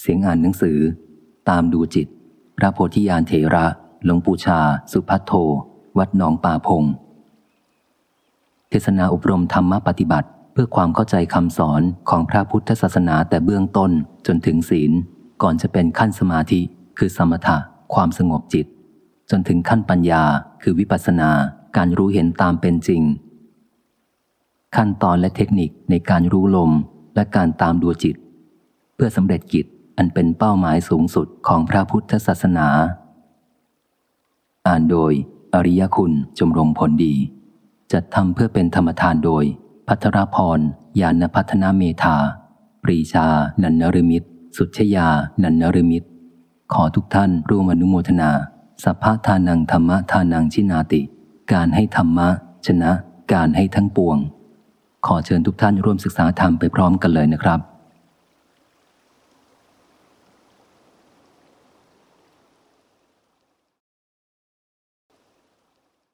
เสียงอ่านหนังสือ ตามดูจิต พระโพธิยานเถระ หลวงปู่ชา สุพัทโท วัดหนองป่าพง เทศนาอบรมธรรมปฏิบัติ เพื่อความเข้าใจคำสอนของพระพุทธศาสนาแต่เบื้องต้นจนถึงศีล ก่อนจะเป็นขั้นสมาธิ คือสมถะ ความสงบจิต จนถึงขั้นปัญญา คือวิปัสสนา การรู้เห็นตามเป็นจริง ขั้นตอนและเทคนิคในการรู้ลมและการตามดูจิต เพื่อสำเร็จกิจ อันเป็นเป้าหมายสูงสุดของพระพุทธศาสนา อ่านโดย อริยคุณจมรมผลดี จัดทำเพื่อเป็นธรรมทานโดย พัทรพรยานพัฒนาเมธา ปรีชา นันนริมิตรสุชยา นันนริมิตรขอทุกท่านร่วมอนุโมทนา สัพพทานังธรรมทานังชินาติ การให้ธรรมะ ชนะ การให้ทั้งปวง ขอเชิญทุกท่านร่วมศึกษาธรรมไปพร้อมกันเลยนะครับ